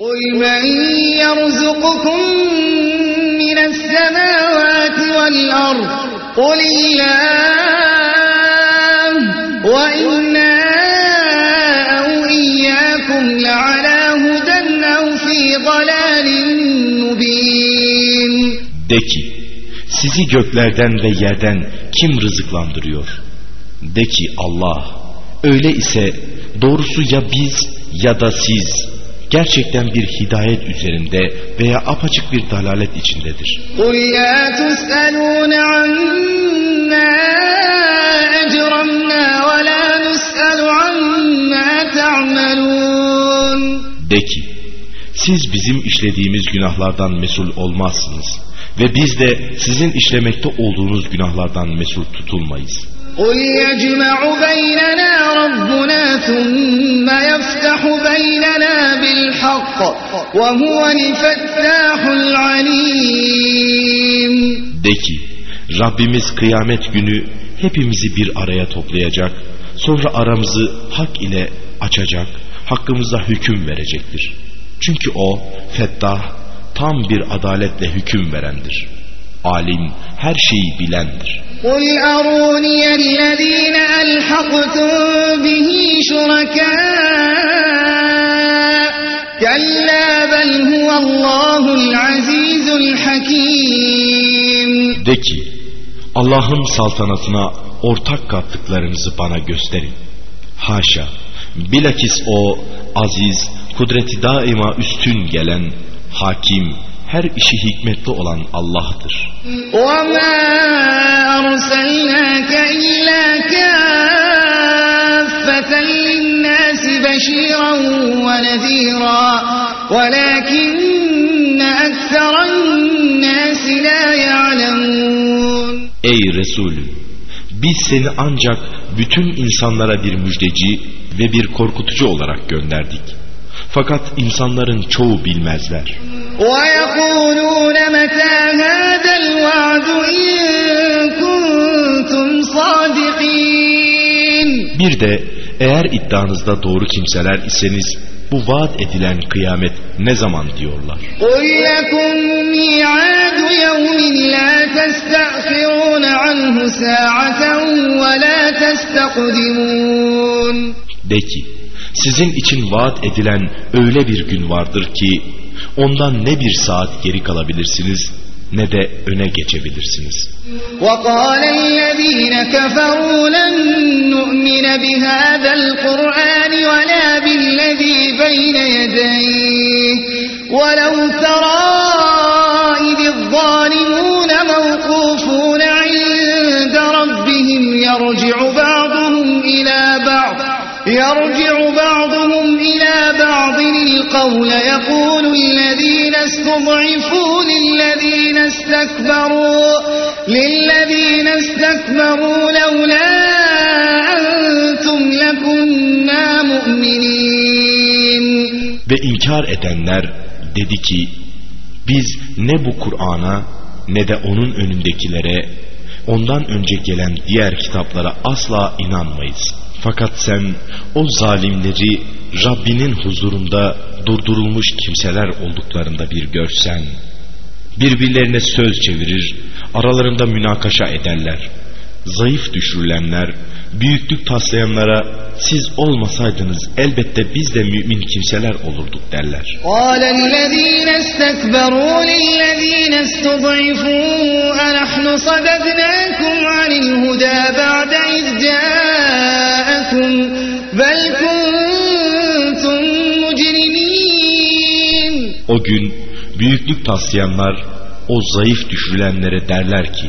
قل من يرزقكم من السماوات والأرض قل الله وإنا أو إياكم لعلى هدى أو في ضلال مبين De ki, sizi göklerden ve yerden kim rızıklandırıyor? De ki Allah. Öyle ise doğrusu ya biz ya da siz gerçekten bir hidayet üzerinde veya apaçık bir dalalet içindedir. De ki, siz bizim işlediğimiz günahlardan mesul olmazsınız ve biz de sizin işlemekte olduğunuz günahlardan mesul tutulmayız. قل يجمع بيننا ربنا ثم يفتح بيننا بالحق وهو الفتاح العليم De ki, Rabbimiz kıyamet günü hepimizi bir araya toplayacak, sonra aramızı hak ile açacak, hakkımızda hüküm verecektir. Çünkü o, fettah, tam bir adaletle hüküm verendir. Alim, her şeyi bilendir. قل أروني الذين ألحقتم به شركاء كلا بل هو الله العزيز الحكيم De ki, Allah'ın saltanatına ortak kattıklarınızı bana gösterin. Haşa, bilakis o aziz, kudreti daima üstün gelen, hakim, her işi hikmetli olan Allah'tır. Ey Resulüm! Biz seni ancak bütün insanlara bir müjdeci ve bir korkutucu olarak gönderdik. Fakat insanların çoğu bilmezler. Bir de eğer iddianızda doğru kimseler iseniz bu vaat edilen kıyamet ne zaman diyorlar. De ki sizin için vaat edilen öyle bir gün vardır ki ondan ne bir saat geri kalabilirsiniz ne de öne geçebilirsiniz. وقال الذين كفروا لن نؤمن بهذا القرآن ولا بالذي بين يديه ولو ترى إذ الظالمون بعضهم إلى بعض القول يقول الذين استضعفوا للذين استكبروا للذين استكبروا لولا أنتم لكنا مؤمنين Ve inkar edenler dedi ki biz ne bu Kur'an'a ne de onun önündekilere ondan önce gelen diğer kitaplara asla inanmayız. Fakat sen o zalimleri Rabbinin huzurunda durdurulmuş kimseler olduklarında bir görsen. Birbirlerine söz çevirir, aralarında münakaşa ederler zayıf düşürülenler, büyüklük taslayanlara siz olmasaydınız elbette biz de mümin kimseler olurduk derler. O gün büyüklük taslayanlar o zayıf düşürülenlere derler ki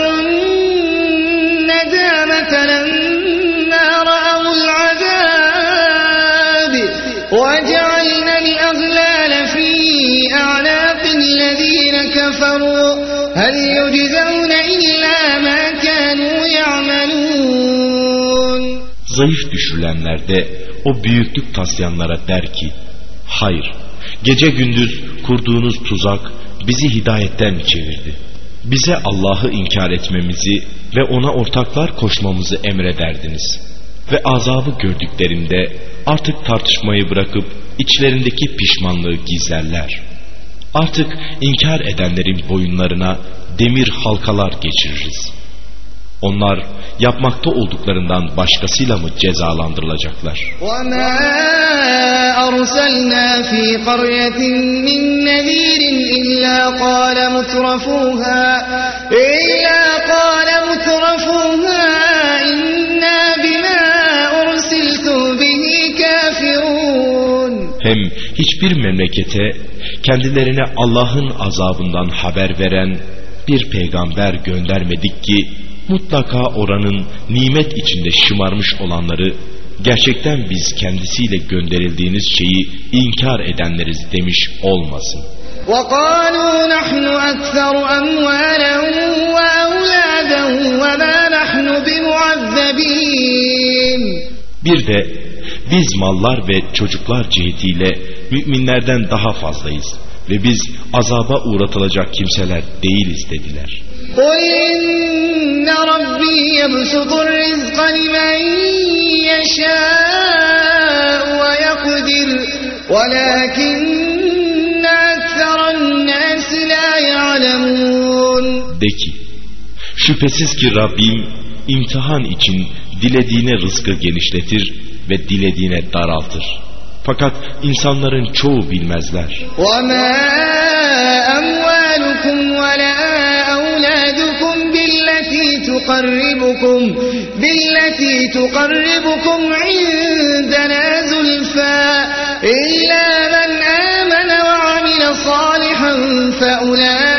Zayıf düşürülenler de o büyüklük taslayanlara der ki, hayır, gece gündüz kurduğunuz tuzak bizi hidayetten çevirdi. Bize Allah'ı inkar etmemizi ve ona ortaklar koşmamızı emrederdiniz. Ve azabı gördüklerinde artık tartışmayı bırakıp içlerindeki pişmanlığı gizlerler. Artık inkar edenlerin boyunlarına demir halkalar geçiririz. Onlar yapmakta olduklarından başkasıyla mı cezalandırılacaklar? Hem hiçbir memlekete kendilerine Allah'ın azabından haber veren bir peygamber göndermedik ki mutlaka oranın nimet içinde şımarmış olanları gerçekten biz kendisiyle gönderildiğiniz şeyi inkar edenleriz demiş olmasın. وقالوا نحن أكثر أموالا وأولادا وما نحن بمعذبين Bir de biz mallar ve çocuklar cihetiyle müminlerden daha fazlayız ve biz azaba uğratılacak kimseler değiliz dediler. قل إن ربي يبسط الرزق لمن يشاء ويقدر ولكن أكثر الناس لا يعلمون De ki, şüphesiz ki Rabbim imtihan için dilediğine rızkı genişletir ve dilediğine daraltır. Fakat insanların çoğu bilmezler. وما أموالكم ولا أولادكم بالتي تقربكم بالتي تقربكم عندنا زلفى إلا من آمن وعمل صالحا فأولئك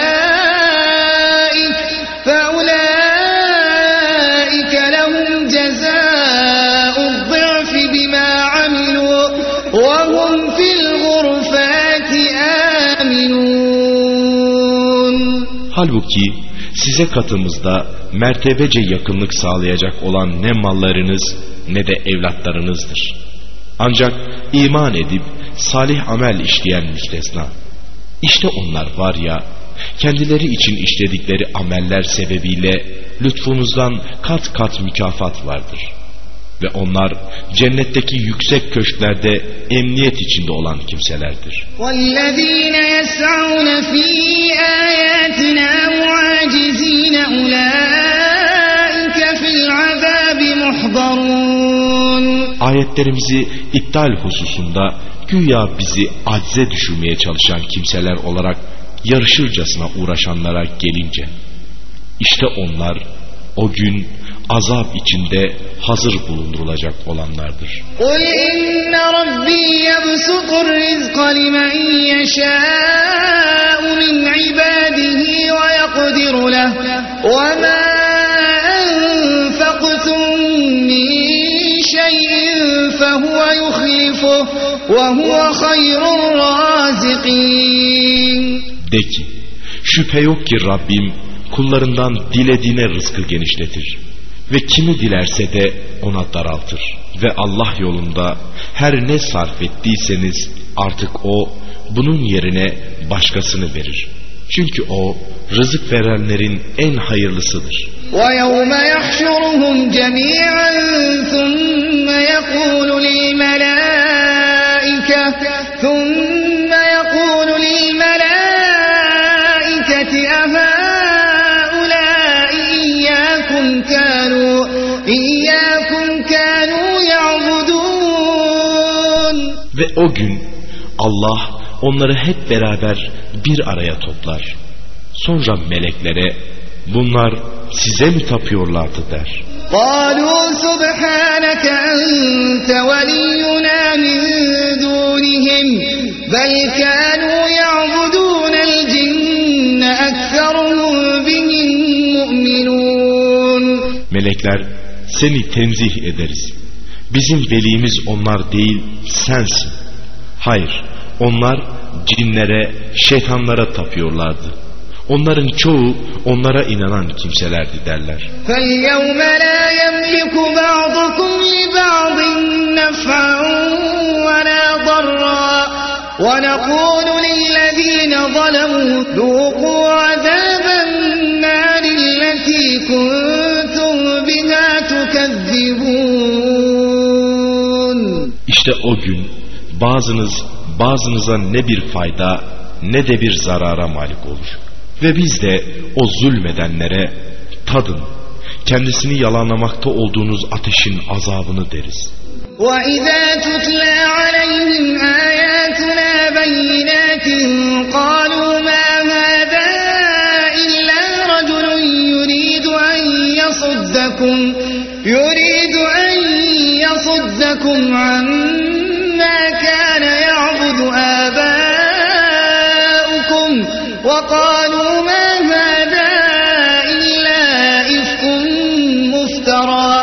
Halbuki size katımızda mertebece yakınlık sağlayacak olan ne mallarınız ne de evlatlarınızdır. Ancak iman edip salih amel işleyen müstesna. İşte onlar var ya, kendileri için işledikleri ameller sebebiyle lütfunuzdan kat kat mükafat vardır. Ve onlar cennetteki yüksek köşklerde emniyet içinde olan kimselerdir. Ayetlerimizi iptal hususunda güya bizi acze düşürmeye çalışan kimseler olarak yarışırcasına uğraşanlara gelince işte onlar o gün azap içinde hazır bulundurulacak olanlardır. قل إن ربي يبسط الرزق لمن يشاء من عباده ويقدر له وما أنفقتم من شيء فهو يخلفه وهو خير الرازقين De ki şüphe yok ki Rabbim kullarından dilediğine rızkı genişletir ve kimi dilerse de ona daraltır ve Allah yolunda her ne sarf ettiyseniz artık o bunun yerine başkasını verir. Çünkü o rızık verenlerin en hayırlısıdır. ويوم يحشرهم جميعا ثم يقول للملائكة Ve o gün Allah onları hep beraber bir araya toplar. Sonra meleklere bunlar size mi tapıyorlardı der. قالوا سبحانك أنت ولينا من دونهم بل كانوا يعبدون الجن أكثرهم بهم مؤمنون Melekler seni tenzih ederiz. Bizim velimiz onlar değil sensin. Hayır onlar cinlere şeytanlara tapıyorlardı. Onların çoğu onlara inanan kimselerdi derler. فَالْيَوْمَ لَا يَمْلِكُ بَعْضُكُمْ لِبَعْضٍ نَفْعًا وَلَا ضَرًّا وَنَقُولُ لِلَّذِينَ ظَلَمُوا ذُوقُوا عَذَابَ النَّارِ الَّتِي كُنتُمْ İşte o gün bazınız bazınıza ne bir fayda ne de bir zarara malik olur. Ve biz de o zulmedenlere tadın kendisini yalanlamakta olduğunuz ateşin azabını deriz. وَإِذَا تُتْلَى عَلَيْهِمْ آيَاتُنَا بَيِّنَاتٍ قَالُوا مَا هَذَا إِلَّا رَجُلٌ يُرِيدُ أَن يَصُدَّكُمْ يُرِيدُ أَن يَصُدَّكُمْ عَمَّا كَانَ يَعْبُدُ آبَاؤُكُمْ وَقَالُوا مَا هَذَا إِلَّا إِفْكٌ مُفْتَرًى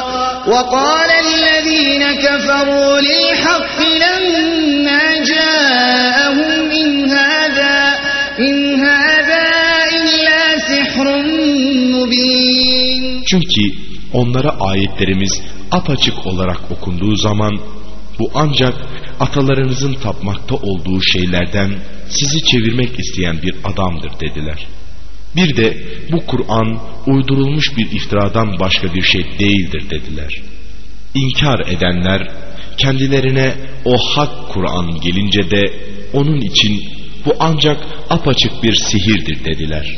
وَقَالَ الذين كفروا للحق لما جاءهم إن هذا إن هذا إلا سحر مبين. onlara ayetlerimiz apaçık olarak okunduğu zaman bu ancak atalarınızın tapmakta olduğu şeylerden sizi çevirmek isteyen bir adamdır dediler. Bir de bu Kur'an uydurulmuş bir iftiradan başka bir şey değildir dediler. İnkar edenler kendilerine o hak Kur'an gelince de onun için bu ancak apaçık bir sihirdir dediler.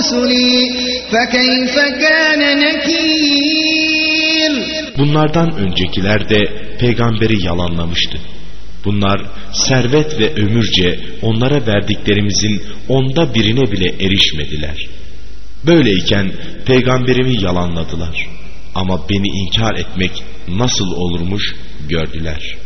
رسلي فكيف كان نكير Bunlardan öncekiler de peygamberi yalanlamıştı. Bunlar servet ve ömürce onlara verdiklerimizin onda birine bile erişmediler. Böyleyken peygamberimi yalanladılar. Ama beni inkar etmek nasıl olurmuş gördüler.''